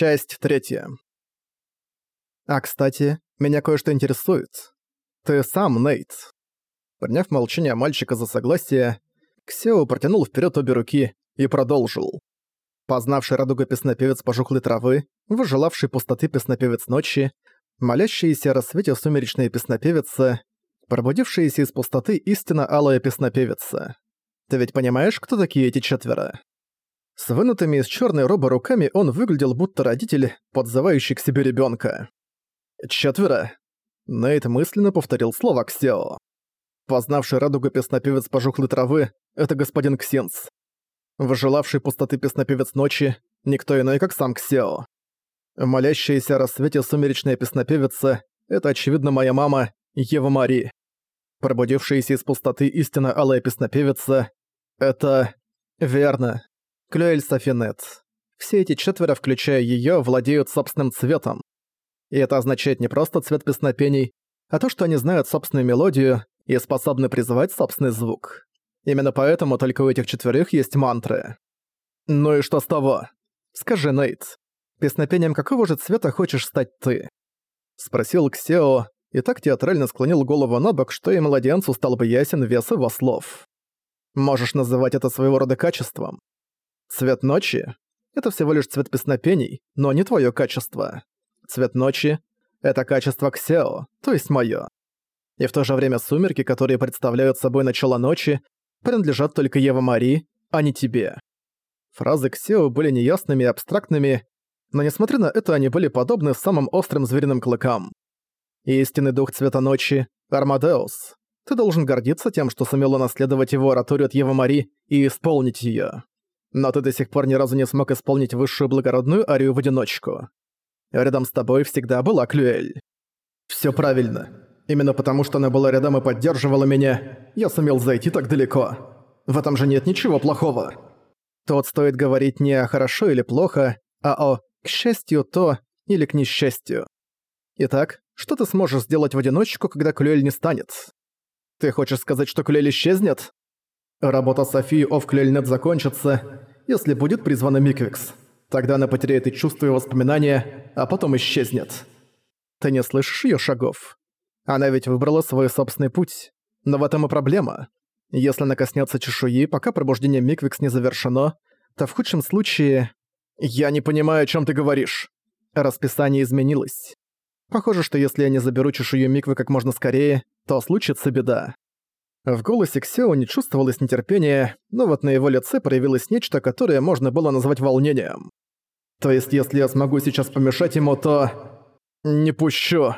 Часть третья. А, кстати, меня кое-что интересует. Ты сам, Нейт. Приняв молчание мальчика за согласие, Ксео протянул вперед обе руки и продолжил. Познавший радуга песнопевец пожухлой травы, выжелавший пустоты песнопевец ночи, молящиеся о рассвете сумеречная песнопевица, пробудившаяся из пустоты истина алая песнопевица. Ты ведь понимаешь, кто такие эти четверо? С вынутыми из черной робы руками он выглядел будто родитель, подзывающий к себе ребенка. «Четверо?» Нейт мысленно повторил слово Ксео. Познавший радугу песнопевец пожухлой травы — это господин Ксенс. Выжелавший пустоты песнопевец ночи — никто иной, как сам Ксео. Молящаяся о рассвете сумеречная песнопевица — это, очевидно, моя мама, Ева Мари. Пробудившаяся из пустоты истина алая песнопевица — это... Верно, Клюэль Софинет. Все эти четверо, включая её, владеют собственным цветом. И это означает не просто цвет песнопений, а то, что они знают собственную мелодию и способны призывать собственный звук. Именно поэтому только у этих четверых есть мантры. Ну и что с того? Скажи, Нейт, песнопением какого же цвета хочешь стать ты? Спросил Ксео, и так театрально склонил голову на бок, что и младенцу стал бы ясен вес его слов. Можешь называть это своего рода качеством. Цвет ночи — это всего лишь цвет песнопений, но не твое качество. Цвет ночи — это качество Ксео, то есть мое. И в то же время сумерки, которые представляют собой начало ночи, принадлежат только Ева Мари, а не тебе. Фразы Ксео были неясными и абстрактными, но несмотря на это они были подобны самым острым звериным клыкам. Истинный дух цвета ночи — Армадеус. Ты должен гордиться тем, что сумел унаследовать его ораторию от Евы Мари и исполнить ее. Но ты до сих пор ни разу не смог исполнить высшую благородную арию в одиночку. Рядом с тобой всегда была Клюэль. Всё правильно. Именно потому, что она была рядом и поддерживала меня, я сумел зайти так далеко. В этом же нет ничего плохого. Тут стоит говорить не о хорошо или плохо, а о «к счастью то» или «к несчастью». Итак, что ты сможешь сделать в одиночку, когда Клюэль не станет? Ты хочешь сказать, что Клюэль исчезнет? Работа Софии Овклельнет закончится, если будет призвана Миквикс. Тогда она потеряет и чувства, и воспоминания, а потом исчезнет. Ты не слышишь её шагов? Она ведь выбрала свой собственный путь. Но в этом и проблема. Если она коснётся чешуи, пока пробуждение Миквикс не завершено, то в худшем случае... Я не понимаю, о чём ты говоришь. Расписание изменилось. Похоже, что если я не заберу чешую Миквы как можно скорее, то случится беда. В голосе Ксео не чувствовалось нетерпения, но вот на его лице проявилось нечто, которое можно было назвать волнением. «То есть, если я смогу сейчас помешать ему, то...» «Не пущу!»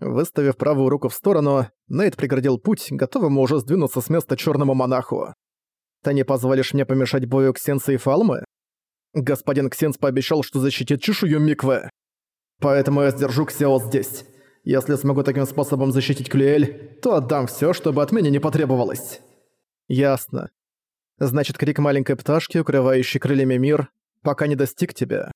Выставив правую руку в сторону, Нейт преградил путь, готовому уже сдвинуться с места черному монаху. «Ты не позволишь мне помешать бою Ксенса и Фалмы?» Господин Ксенс пообещал, что защитит чешую Миквы. «Поэтому я сдержу Ксео здесь. Если смогу таким способом защитить Клюэль, то отдам всё, чтобы от меня не потребовалось». «Ясно. Значит, крик маленькой пташки, укрывающей крыльями мир, пока не достиг тебя».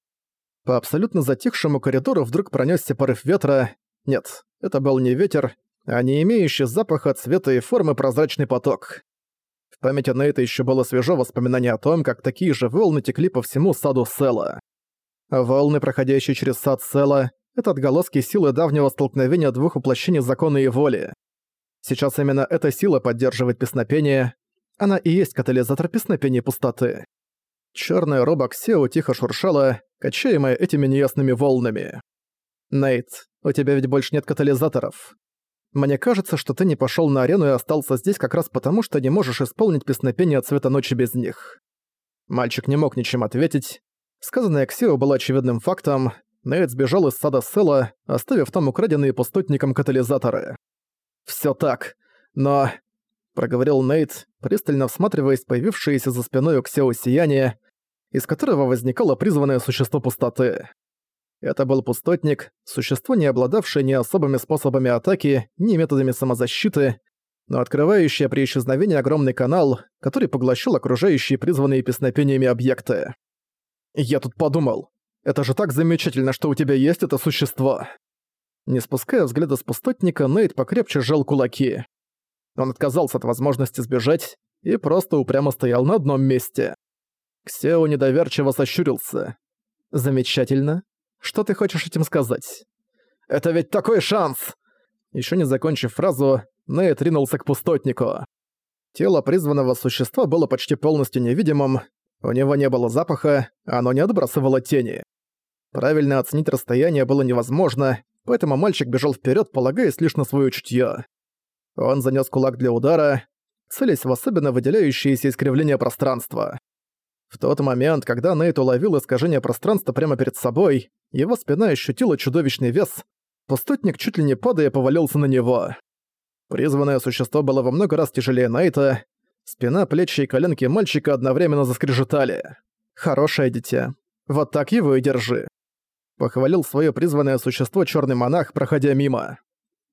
По абсолютно затихшему коридору вдруг пронёсся порыв ветра. Нет, это был не ветер, а не имеющий запаха, цвета и формы прозрачный поток. В памяти Нейта ещё было свежо воспоминание о том, как такие же волны текли по всему саду Села. Волны, проходящие через сад Села, это отголоски силы давнего столкновения двух воплощений закона и воли. Сейчас именно эта сила поддерживает песнопение, она и есть катализатор песнопения пустоты. Чёрная роба Ксео тихо шуршала, качаемая этими неясными волнами. «Нейт, у тебя ведь больше нет катализаторов. Мне кажется, что ты не пошёл на арену и остался здесь как раз потому, что не можешь исполнить песнопение цвета ночи без них». Мальчик не мог ничем ответить. Сказанное Ксео было очевидным фактом, Нейт сбежал из сада Села, оставив там украденные пустотником катализаторы. «Всё так, но...» — проговорил Нейт, пристально всматриваясь в появившееся за спиной у Ксео сияние, из которого возникало призванное существо пустоты. Это был пустотник, существо, не обладавшее ни особыми способами атаки, ни методами самозащиты, но открывающее при исчезновении огромный канал, который поглощал окружающие призванные песнопениями объекты. «Я тут подумал, это же так замечательно, что у тебя есть это существо!» Не спуская взгляда с пустотника, Нейт покрепче сжал кулаки. Он отказался от возможности сбежать и просто упрямо стоял на одном месте. Ксео недоверчиво сощурился. Замечательно. Что ты хочешь этим сказать? Это ведь такой шанс! Еще не закончив фразу, Нейт ринулся к пустотнику. Тело призванного существа было почти полностью невидимым, у него не было запаха, оно не отбрасывало тени. Правильно оценить расстояние было невозможно, поэтому мальчик бежал вперед, полагаясь лишь на свое чутье. Он занес кулак для удара, целясь в особенно выделяющееся искривление пространства. В тот момент, когда Нейт уловил искажение пространства прямо перед собой, его спина ощутила чудовищный вес, пустотник чуть ли не падая повалился на него. Призванное существо было во много раз тяжелее Нейта, спина, плечи и коленки мальчика одновременно заскрежетали. «Хорошее дитя. Вот так его и держи». Похвалил свое призванное существо черный монах, проходя мимо.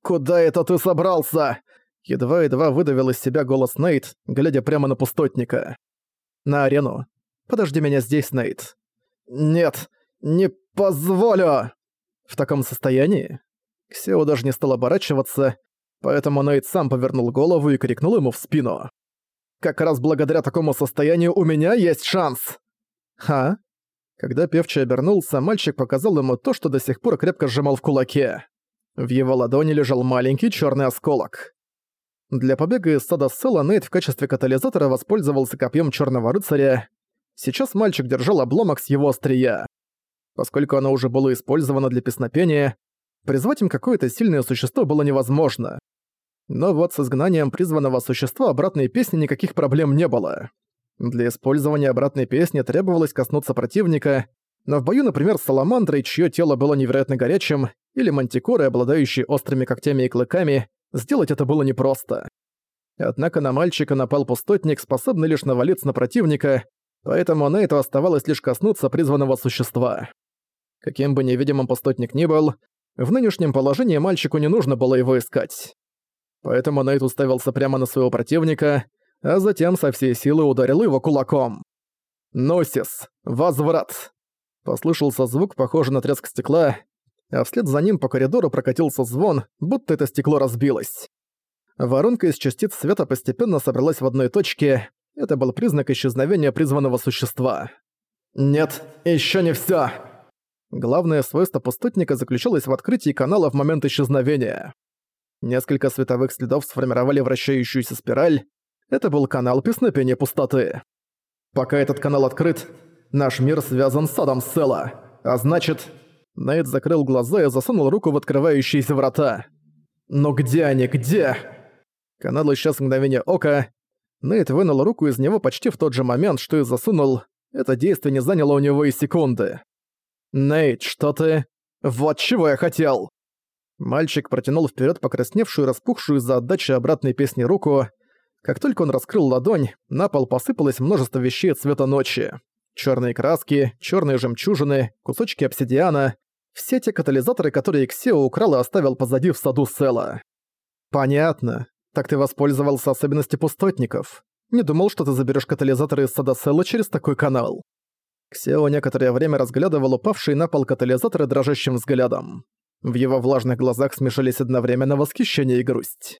«Куда это ты собрался?» Едва-едва выдавил из себя голос Нейт, глядя прямо на пустотника. «На арену. Подожди меня здесь, Нейт». «Нет, не позволю!» В таком состоянии? Ксео даже не стал оборачиваться, поэтому Нейт сам повернул голову и крикнул ему в спину. «Как раз благодаря такому состоянию у меня есть шанс!» «Ха?» Когда певчий обернулся, мальчик показал ему то, что до сих пор крепко сжимал в кулаке. В его ладони лежал маленький черный осколок. Для побега из сада Села Нейт в качестве катализатора воспользовался копьем черного рыцаря, Сейчас мальчик держал обломок с его острия. Поскольку оно уже было использовано для песнопения, призвать им какое-то сильное существо было невозможно. Но вот с изгнанием призванного существа обратной песни никаких проблем не было. Для использования обратной песни требовалось коснуться противника, но в бою, например, с Саламандрой, чье тело было невероятно горячим, или Мантикорой, обладающей острыми когтями и клыками, сделать это было непросто. Однако на мальчика напал пустотник, способный лишь навалиться на противника, поэтому Нейту оставалось лишь коснуться призванного существа. Каким бы невидимым пустотник ни был, в нынешнем положении мальчику не нужно было его искать. Поэтому Нейт уставился прямо на своего противника, а затем со всей силы ударил его кулаком. «Носис! Возврат!» Послышался звук, похожий на треск стекла, а вслед за ним по коридору прокатился звон, будто это стекло разбилось. Воронка из частиц света постепенно собралась в одной точке, это был признак исчезновения призванного существа. «Нет, еще не все. Главное свойство пустотника заключалось в открытии канала в момент исчезновения. Несколько световых следов сформировали вращающуюся спираль. Это был канал песнопения пустоты. Пока этот канал открыт, наш мир связан с Адом Села. А значит... Нейт закрыл глаза и засунул руку в открывающиеся врата. «Но где они, где?» Канал исчез мгновение ока, Нейт вынул руку из него почти в тот же момент, что и засунул. Это действие не заняло у него и секунды. «Нейт, что ты...» «Вот чего я хотел!» Мальчик протянул вперед покрасневшую распухшую из-за отдачи обратной песни руку. Как только он раскрыл ладонь, на пол посыпалось множество вещей цвета ночи. Черные краски, черные жемчужины, кусочки обсидиана. Все те катализаторы, которые Ксео украл и оставил позади в саду Села. «Понятно. Так ты воспользовался особенностью пустотников. Не думал, что ты заберешь катализаторы из Садасела через такой канал. Ксео некоторое время разглядывал упавшие на пол катализаторы дрожащим взглядом. В его влажных глазах смешались одновременно восхищение и грусть.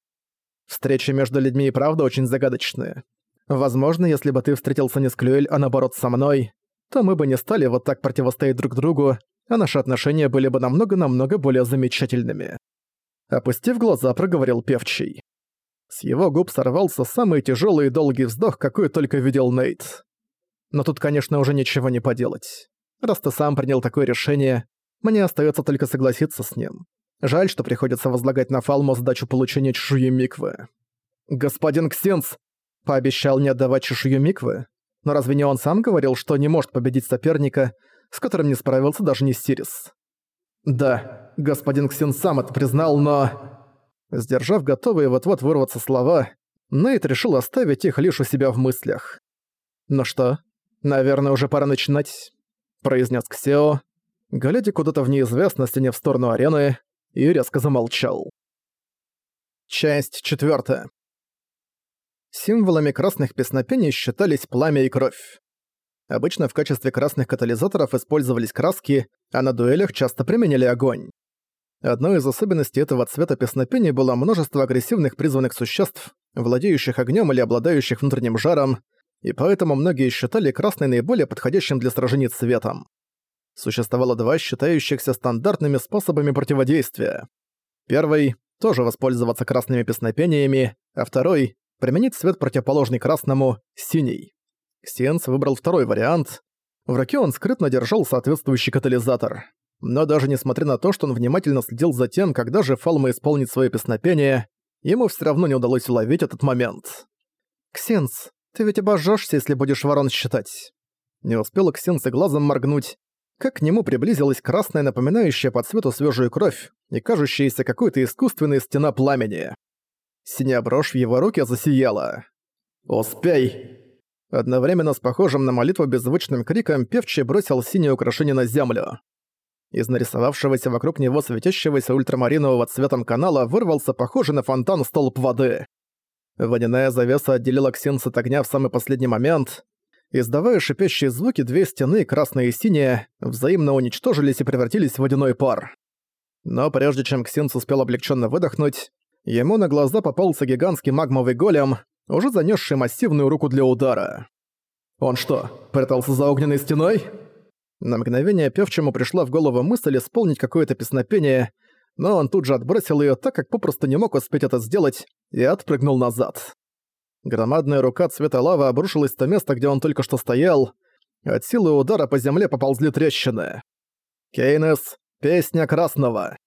Встречи между людьми и правда очень загадочные. Возможно, если бы ты встретился не с Клюэль, а наоборот со мной, то мы бы не стали вот так противостоять друг другу, а наши отношения были бы намного-намного более замечательными. Опустив глаза, проговорил певчий. С его губ сорвался самый тяжелый и долгий вздох, какой только видел Нейт. Но тут, конечно, уже ничего не поделать. Раз ты сам принял такое решение, мне остается только согласиться с ним. Жаль, что приходится возлагать на Фалму задачу получения чешуи Миквы. «Господин Ксенс!» пообещал не отдавать чешую Миквы. Но разве не он сам говорил, что не может победить соперника, с которым не справился даже не Сирис? «Да, господин Ксен сам это признал, но...» Сдержав готовые вот-вот вырваться слова, Нейт решил оставить их лишь у себя в мыслях. «Ну что, наверное, уже пора начинать», — произнес Ксео, глядя куда-то в неизвестность, а не в сторону арены, и резко замолчал. Часть четвертая. Символами красных песнопений считались пламя и кровь. Обычно в качестве красных катализаторов использовались краски, а на дуэлях часто применяли огонь. Одной из особенностей этого цвета песнопения было множество агрессивных призванных существ, владеющих огнем или обладающих внутренним жаром, и поэтому многие считали красный наиболее подходящим для сражений цветом. Существовало два считающихся стандартными способами противодействия. Первый — тоже воспользоваться красными песнопениями, а второй — применить цвет противоположный красному — синий. Ксенс выбрал второй вариант. В руке он скрытно держал соответствующий катализатор. Но даже несмотря на то, что он внимательно следил за тем, когда же Фалма исполнит свое песнопение, ему все равно не удалось уловить этот момент. «Ксенс, ты ведь обожжешься, если будешь ворон считать». Не успела Ксенс и глазом моргнуть, как к нему приблизилась красная, напоминающая по цвету свежую кровь и кажущаяся какой-то искусственной стена пламени. Синяя брошь в его руке засияла. «Успей!» Одновременно с похожим на молитву беззвучным криком певчий бросил синее украшение на землю. Из нарисовавшегося вокруг него светящегося ультрамаринового цветом канала вырвался похожий на фонтан столб воды. Водяная завеса отделила Ксенс от огня в самый последний момент. Издавая шипящие звуки, две стены, красная и синяя, взаимно уничтожились и превратились в водяной пар. Но прежде чем Ксенс успел облегченно выдохнуть, ему на глаза попался гигантский магмовый голем, уже занесший массивную руку для удара. Он что, прятался за огненной стеной? На мгновение певчему пришла в голову мысль исполнить какое-то песнопение, но он тут же отбросил её, так как попросту не мог успеть это сделать, и отпрыгнул назад. Громадная рука цвета лавы обрушилась то место, где он только что стоял. От силы удара по земле поползли трещины. Кейнес — песня красного.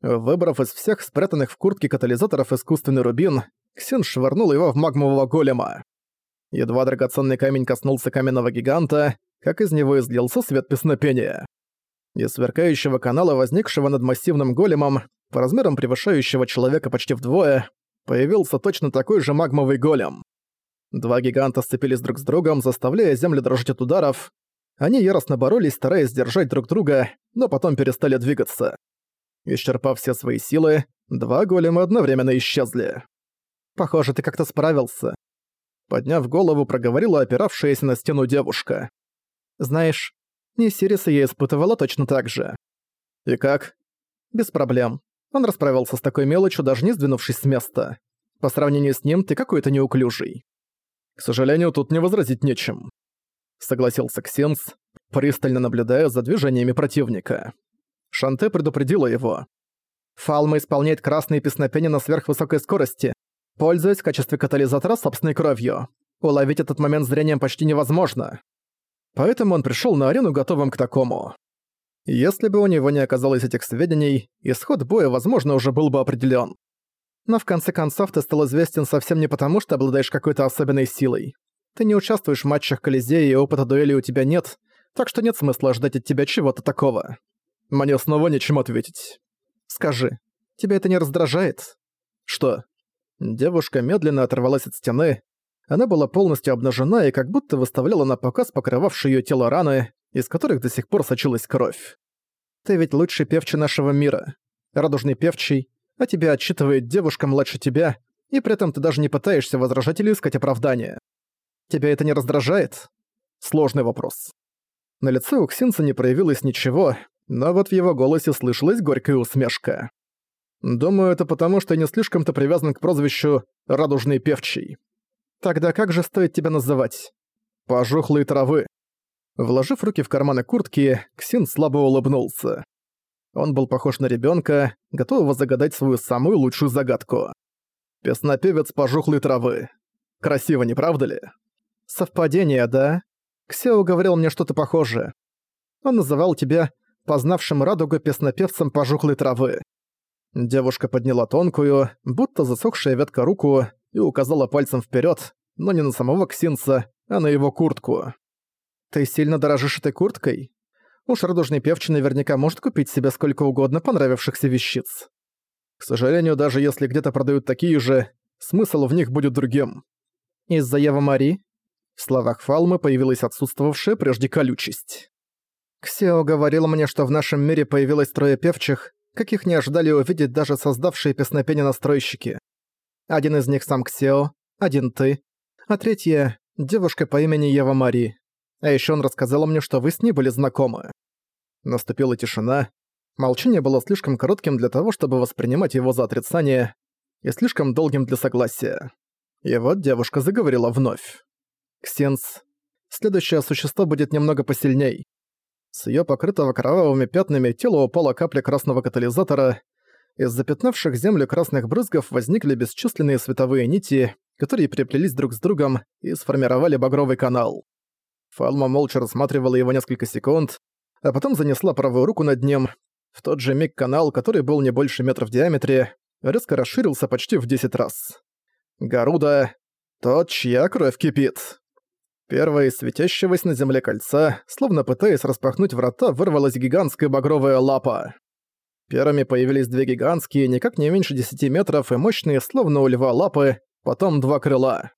Выбрав из всех спрятанных в куртке катализаторов искусственный рубин, Ксен швырнул его в магмового голема. Едва драгоценный камень коснулся каменного гиганта, как из него излился свет песнопения. Из сверкающего канала, возникшего над массивным големом, по размерам превышающего человека почти вдвое, появился точно такой же магмовый голем. Два гиганта сцепились друг с другом, заставляя землю дрожать от ударов. Они яростно боролись, стараясь сдержать друг друга, но потом перестали двигаться. Исчерпав все свои силы, два голема одновременно исчезли. «Похоже, ты как-то справился», Подняв голову, проговорила опиравшаяся на стену девушка. Знаешь, не Сириса я испытывала точно так же. И как? Без проблем. Он расправился с такой мелочью, даже не сдвинувшись с места. По сравнению с ним, ты какой-то неуклюжий. К сожалению, тут не возразить нечем. Согласился Ксенс, пристально наблюдая за движениями противника. Шанте предупредила его. Фалма исполняет красные песнопения на сверхвысокой скорости, пользуясь в качестве катализатора собственной кровью. Уловить этот момент зрением почти невозможно. Поэтому он пришел на арену готовым к такому. Если бы у него не оказалось этих сведений, исход боя, возможно, уже был бы определен. Но в конце концов ты стал известен совсем не потому, что обладаешь какой-то особенной силой. Ты не участвуешь в матчах Колизея и опыта дуэли у тебя нет, так что нет смысла ждать от тебя чего-то такого. Мне снова нечем ответить. Скажи, тебя это не раздражает? Что? Девушка медленно оторвалась от стены, она была полностью обнажена и как будто выставляла на показ покрывавшие её тело раны, из которых до сих пор сочилась кровь. «Ты ведь лучший певчий нашего мира. Радужный певчий, а тебя отчитывает девушка младше тебя, и при этом ты даже не пытаешься возражать или искать оправдания. Тебя это не раздражает?» Сложный вопрос. На лице у Ксинца не проявилось ничего, но вот в его голосе слышалась горькая усмешка. «Думаю, это потому, что я не слишком-то привязан к прозвищу «радужный певчий». Тогда как же стоит тебя называть? Пожухлые травы. Вложив руки в карманы куртки, Ксин слабо улыбнулся. Он был похож на ребенка, готового загадать свою самую лучшую загадку. Песнопевец пожухлой травы. Красиво, не правда ли? Совпадение, да? Ксео говорил мне что-то похожее. Он называл тебя познавшим радугу песнопевцем пожухлой травы. Девушка подняла тонкую, будто засохшая ветка руку и указала пальцем вперед, но не на самого Ксинца, а на его куртку. «Ты сильно дорожишь этой курткой? Уж радужный певчий наверняка может купить себе сколько угодно понравившихся вещиц. К сожалению, даже если где-то продают такие же, смысл в них будет другим. Из-за Ева Мари?» В словах Фалмы появилась отсутствовавшая прежде колючесть. «Ксео говорил мне, что в нашем мире появилось трое певчих, каких не ожидали увидеть даже создавшие песнопение настройщики. Один из них сам Ксео, один ты, а третья — девушка по имени Ева Мари. А еще он рассказал мне, что вы с ней были знакомы. Наступила тишина. Молчание было слишком коротким для того, чтобы воспринимать его за отрицание, и слишком долгим для согласия. И вот девушка заговорила вновь. «Ксенс, следующее существо будет немного посильней. С её покрытого кровавыми пятнами тела упала капля красного катализатора. Из запятнавших землю красных брызгов возникли бесчисленные световые нити, которые приплелись друг с другом и сформировали багровый канал. Фалма молча рассматривала его несколько секунд, а потом занесла правую руку над ним. В тот же миг канал, который был не больше метра в диаметре, резко расширился почти в 10 раз. Гаруда — тот, чья кровь кипит. Первое из светящегося на земле кольца, словно пытаясь распахнуть врата, вырвалась гигантская багровая лапа. Первыми появились две гигантские, никак не меньше 10 метров и мощные, словно у льва лапы, потом два крыла.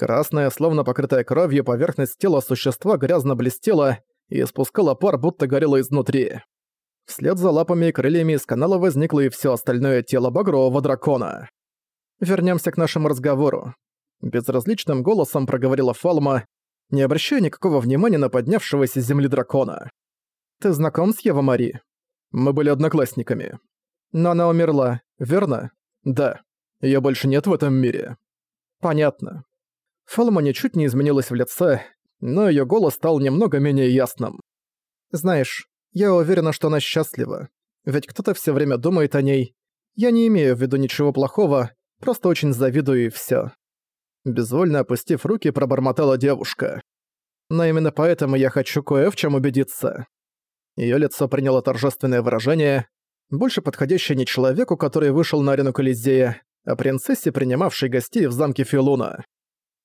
Красная, словно покрытая кровью, поверхность тела существа грязно блестела и испускала пар, будто горела изнутри. Вслед за лапами и крыльями из канала возникло и все остальное тело багрового дракона. Вернемся к нашему разговору. Безразличным голосом проговорила Фалма, не обращая никакого внимания на поднявшегося с земли дракона. «Ты знаком с Ева Мари? Мы были одноклассниками. Но она умерла, верно? Да. Её больше нет в этом мире. Понятно. Фалма ничуть не изменилась в лице, но её голос стал немного менее ясным. Знаешь, я уверена, что она счастлива. Ведь кто-то всё время думает о ней. Я не имею в виду ничего плохого, просто очень завидую и всё. Безвольно опустив руки, пробормотала девушка. Но именно поэтому я хочу кое в чем убедиться. Её лицо приняло торжественное выражение, больше подходящее не человеку, который вышел на арену Колизея, а принцессе, принимавшей гостей в замке Филуна.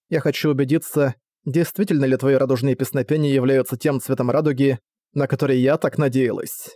Я хочу убедиться, действительно ли твои радужные песнопения являются тем цветом радуги, на который я так надеялась.